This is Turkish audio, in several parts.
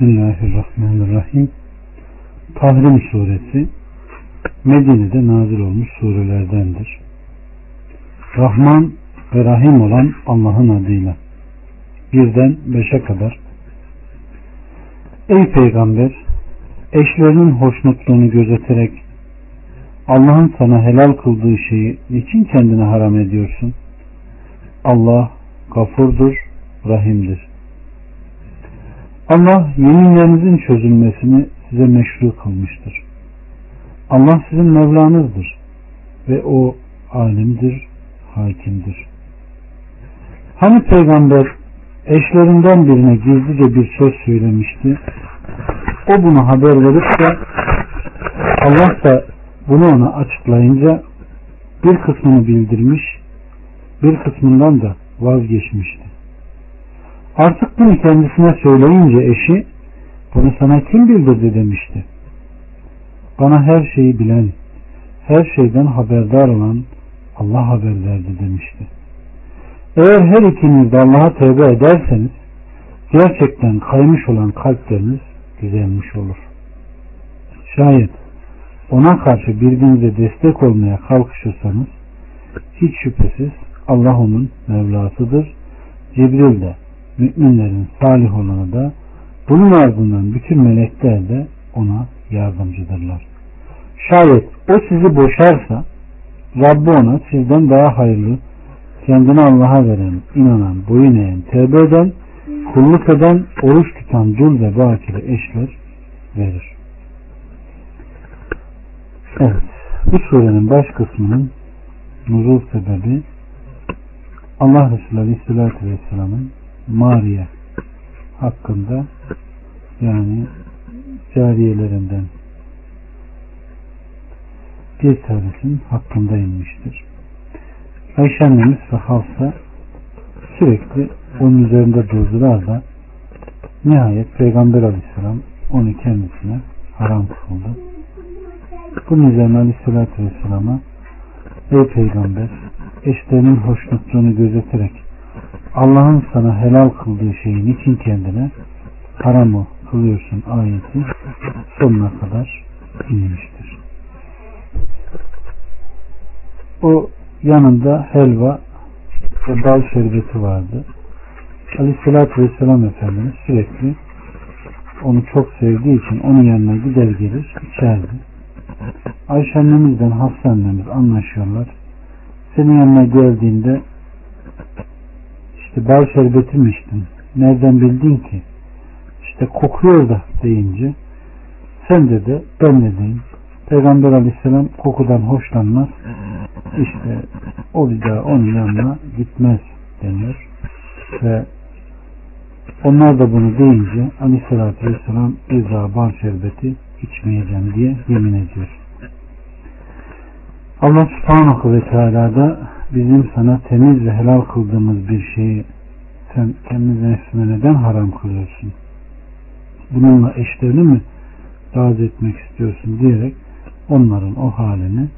Bismillahirrahmanirrahim. Tahrim suresi Medine'de nazil olmuş surelerdendir. Rahman ve Rahim olan Allah'ın adıyla. Birden beşe kadar. Ey Peygamber! Eşlerinin hoşnutluğunu gözeterek Allah'ın sana helal kıldığı şeyi niçin kendine haram ediyorsun? Allah gafurdur, rahimdir. Allah yeminlerinizin çözülmesini size meşru kılmıştır. Allah sizin Mevlanızdır ve o alimdir, hakimdir. Hani peygamber eşlerinden birine gizlice bir söz söylemişti. O bunu haber verip de Allah da bunu ona açıklayınca bir kısmını bildirmiş, bir kısmından da vazgeçmişti. Artık bunu kendisine söyleyince eşi bunu sana kim bildirdi demişti. Bana her şeyi bilen, her şeyden haberdar olan Allah haber verdi demişti. Eğer her ikiniz de Allah'a tövbe ederseniz gerçekten kaymış olan kalpleriniz düzelmiş olur. Şayet ona karşı birbirinize destek olmaya kalkışırsanız hiç şüphesiz Allah onun Mevlasıdır. Cibril de müminlerin salih olanı da bunun ardından bütün melekler de ona yardımcıdırlar. Şayet o sizi boşarsa Rabbi ona sizden daha hayırlı kendini Allah'a veren, inanan, boyun eğen, tevbe eden, kulluk eden, oruç tutan dul ve bakire eşler verir. Evet. Bu surenin baş kısmının nuzul sebebi Allah Resulü Aleyhisselatü Vesselam'ın Mariye hakkında yani cariyelerinden bir tanesinin hakkında inmiştir. Ayşe annemiz ve Hafsa sürekli onun üzerinde durdular da nihayet Peygamber aleyhisselam onu kendisine haram kıldı. Bunun üzerine aleyhissalatü vesselama Ey Peygamber eşlerinin hoşnutluğunu gözeterek Allah'ın sana helal kıldığı şeyin için kendine haramı kılıyorsun ayeti sonuna kadar inmiştir. O yanında helva ve bal şerbeti vardı. Aleyhissalatü Vesselam Efendimiz sürekli onu çok sevdiği için onun yanına gider gelir içerdi. Ayşe annemizden Hafsa annemiz anlaşıyorlar. Senin yanına geldiğinde işte bal şerbeti mi içtin? Nereden bildin ki? İşte kokuyor da deyince sen dedi ben de deyim. Peygamber aleyhisselam kokudan hoşlanmaz. İşte o bir daha onun yanına gitmez denir. Ve onlar da bunu deyince aleyhissalatü vesselam bir daha bal şerbeti içmeyeceğim diye yemin ediyor. Allah subhanahu ve teala da bizim sana temiz ve helal kıldığımız bir şeyi sen kendi nefsine neden haram kılıyorsun? Bununla eşlerini mi razı etmek istiyorsun diyerek onların o halini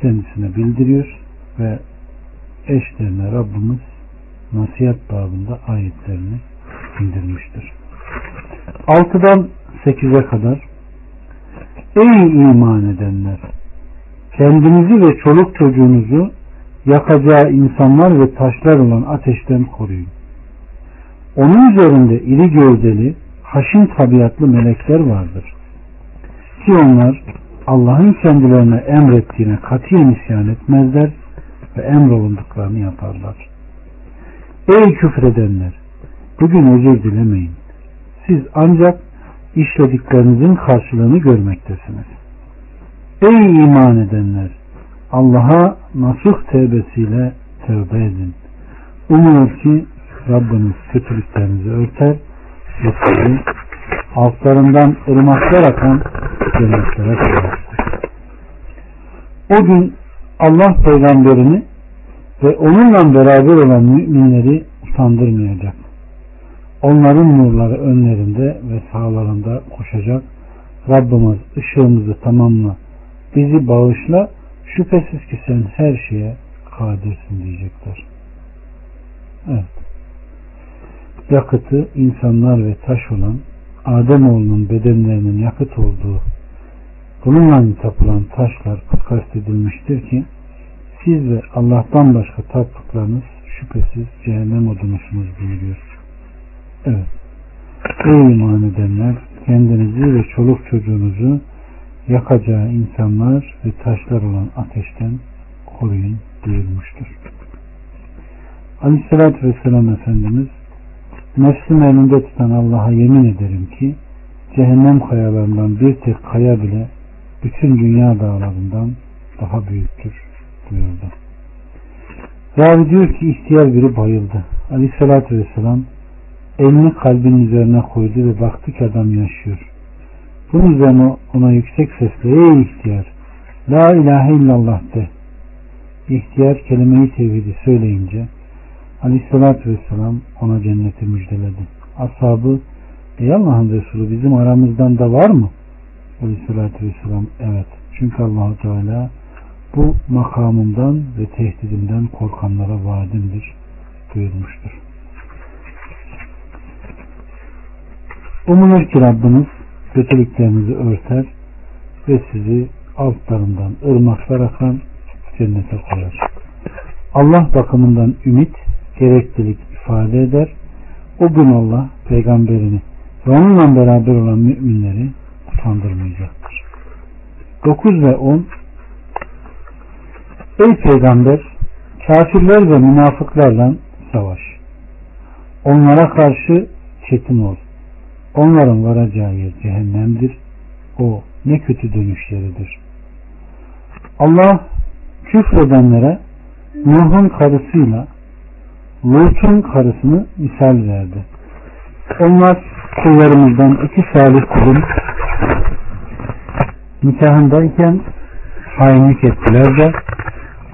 kendisine bildiriyor ve eşlerine Rabbimiz nasihat babında ayetlerini indirmiştir. 6'dan 8'e kadar Ey iman edenler! Kendinizi ve çoluk çocuğunuzu yakacağı insanlar ve taşlar olan ateşten koruyun. Onun üzerinde iri gövdeli, haşin tabiatlı melekler vardır. Ki onlar Allah'ın kendilerine emrettiğine katiyen isyan etmezler ve emrolunduklarını yaparlar. Ey küfredenler! Bugün özür dilemeyin. Siz ancak işlediklerinizin karşılığını görmektesiniz. Ey iman edenler! Allah'a nasuh tevbesiyle tövbe edin. Umuyor ki Rabbiniz kötülüklerinizi örter ve sizi altlarından ırmaklar akan cennetlere koyar. O gün Allah peygamberini ve onunla beraber olan müminleri utandırmayacak. Onların nurları önlerinde ve sağlarında koşacak. Rabbimiz ışığımızı tamamla, bizi bağışla, şüphesiz ki sen her şeye kadirsin diyecekler. Evet. Yakıtı insanlar ve taş olan Ademoğlunun bedenlerinin yakıt olduğu bununla tapılan taşlar kastedilmiştir ki siz ve Allah'tan başka taptıklarınız şüphesiz cehennem odunusunuz buyuruyor. Evet. Ey iman edenler kendinizi ve çoluk çocuğunuzu yakacağı insanlar ve taşlar olan ateşten koruyun buyurmuştur. Aleyhissalatü Vesselam Efendimiz nefsim elinde tutan Allah'a yemin ederim ki cehennem kayalarından bir tek kaya bile bütün dünya dağlarından daha büyüktür buyurdu. Ravi diyor ki ihtiyar biri bayıldı. Aleyhissalatü Vesselam elini kalbinin üzerine koydu ve baktı ki adam yaşıyor. Bunun üzerine ona yüksek sesle ey ihtiyar La ilahe illallah de. İhtiyar kelimeyi tevhidi söyleyince Aleyhissalatü Vesselam ona cenneti müjdeledi. Ashabı Ey Allah'ın Resulü bizim aramızdan da var mı? Aleyhissalatü Vesselam evet. Çünkü allah Teala bu makamından ve tehdidinden korkanlara vaadimdir buyurmuştur. Umulur ki Rabbiniz kötülüklerinizi örter ve sizi altlarından ırmaklar akan cennete koyar. Allah bakımından ümit, gereklilik ifade eder. O gün Allah peygamberini ve onunla beraber olan müminleri utandırmayacaktır. 9 ve 10 Ey peygamber kafirler ve münafıklarla savaş. Onlara karşı çetin ol. Onların varacağı yer cehennemdir. O ne kötü dönüş yeridir. Allah küfredenlere Nuh'un karısıyla Lut'un karısını misal verdi. Onlar kullarımızdan iki salih kulun nikahındayken hainlik ettiler de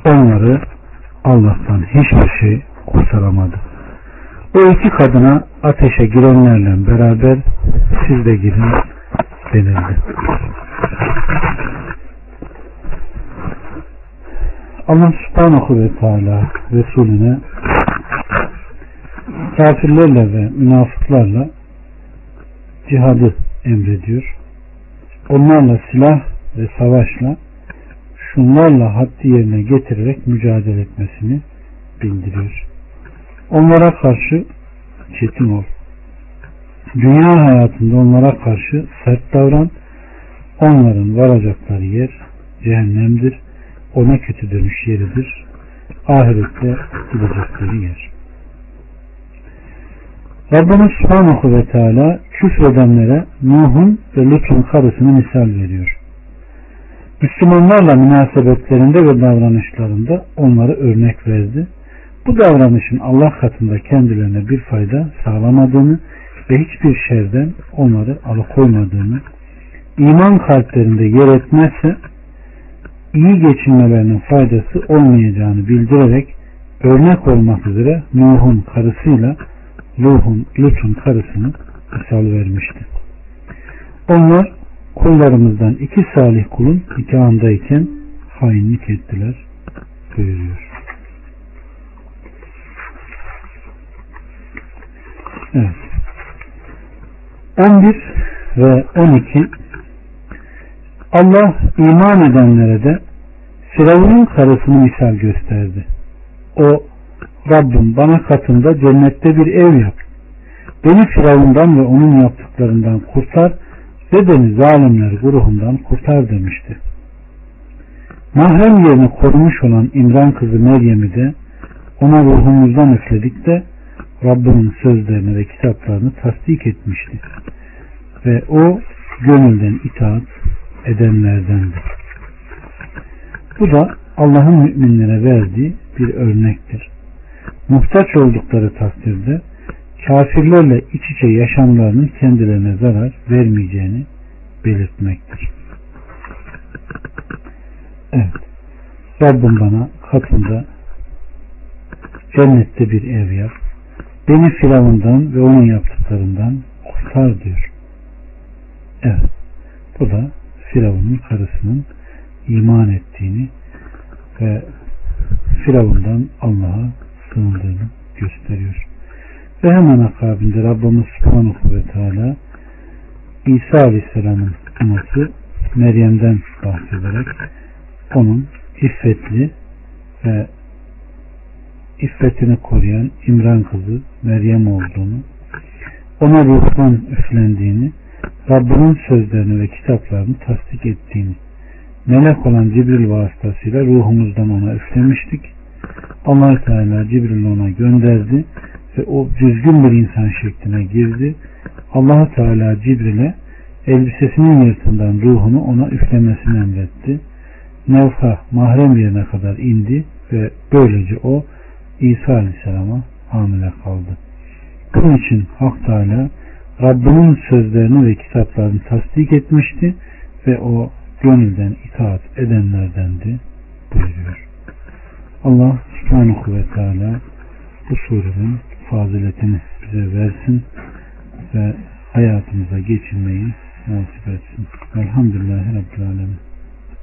onları Allah'tan hiçbir şey kurtaramadı. O iki kadına ateşe girenlerle beraber siz de girin denildi. Allah subhanahu ve teala Resulüne kafirlerle ve münafıklarla cihadı emrediyor. Onlarla silah ve savaşla şunlarla haddi yerine getirerek mücadele etmesini bildiriyor. Onlara karşı çetin ol. Dünya hayatında onlara karşı sert davran. Onların varacakları yer cehennemdir. Ona kötü dönüş yeridir. Ahirette gidecekleri yer. Rabbimiz Subhanahu ve Teala küfredenlere Nuh'un ve Lut'un karısını misal veriyor. Müslümanlarla münasebetlerinde ve davranışlarında onları örnek verdi. Bu davranışın Allah katında kendilerine bir fayda sağlamadığını ve hiçbir şerden onları alıkoymadığını, iman kalplerinde yer etmezse iyi geçinmelerinin faydası olmayacağını bildirerek örnek olmak üzere Nuh'un karısıyla Nuh'un, Lut'un karısını misal vermişti. Onlar kullarımızdan iki salih kulun nikahındayken hainlik ettiler buyuruyor. Evet. 11 ve 12 Allah iman edenlere de Firavun'un karısını misal gösterdi. O Rabbim bana katında cennette bir ev yap. Beni Firavun'dan ve onun yaptıklarından kurtar ve beni zalimler grubundan kurtar demişti. Mahrem yerini korumuş olan İmran kızı Meryem'i de ona ruhumuzdan üfledik de Rabbinin sözlerini ve kitaplarını tasdik etmişti. Ve o gönülden itaat edenlerdendi. Bu da Allah'ın müminlere verdiği bir örnektir. Muhtaç oldukları takdirde kafirlerle iç içe yaşamlarının kendilerine zarar vermeyeceğini belirtmektir. Evet. Rabbim bana katında cennette bir ev yap. Beni Firavundan ve onun yaptıklarından kurtar diyor. Evet. Bu da Firavun'un karısının iman ettiğini ve Firavundan Allah'a sığındığını gösteriyor. Ve hemen akabinde Rabbimiz Subhanahu ve Teala İsa Aleyhisselam'ın anası Meryem'den bahsederek onun iffetli ve iffetini koruyan İmran kızı Meryem olduğunu, ona ruhtan üflendiğini, Rabbinin sözlerini ve kitaplarını tasdik ettiğini, melek olan Cibril vasıtasıyla ruhumuzdan ona üflemiştik. allah Teala Cibril'i ona gönderdi ve o düzgün bir insan şekline girdi. allah Teala Cibril'e elbisesinin yırtından ruhunu ona üflemesini emretti. Nevha mahrem yerine kadar indi ve böylece o İsa Aleyhisselam'a hamile kaldı. Bunun için Hak Teala Rabbinin sözlerini ve kitaplarını tasdik etmişti ve o gönülden itaat edenlerdendi buyuruyor. Allah subhanahu ve teala bu surenin faziletini bize versin ve hayatımıza geçirmeyi nasip etsin. Elhamdülillahi Rabbil Alemin.